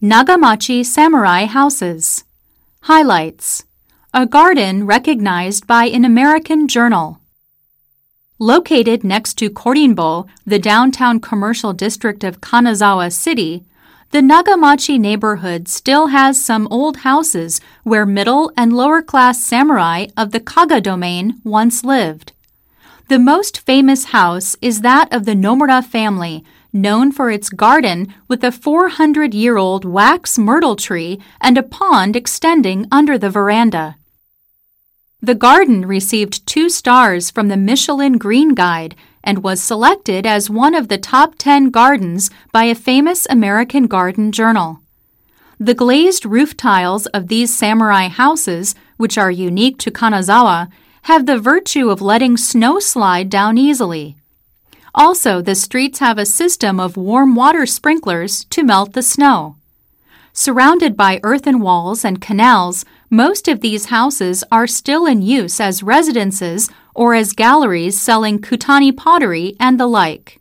Nagamachi Samurai Houses. Highlights A garden recognized by an American journal. Located next to Korinbo, the downtown commercial district of Kanazawa City, the Nagamachi neighborhood still has some old houses where middle and lower class samurai of the Kaga domain once lived. The most famous house is that of the Nomura family, known for its garden with a 400 year old wax myrtle tree and a pond extending under the veranda. The garden received two stars from the Michelin Green Guide and was selected as one of the top 10 gardens by a famous American garden journal. The glazed roof tiles of these samurai houses, which are unique to Kanazawa, have the virtue of letting snow slide down easily. Also, the streets have a system of warm water sprinklers to melt the snow. Surrounded by earthen walls and canals, most of these houses are still in use as residences or as galleries selling Kutani pottery and the like.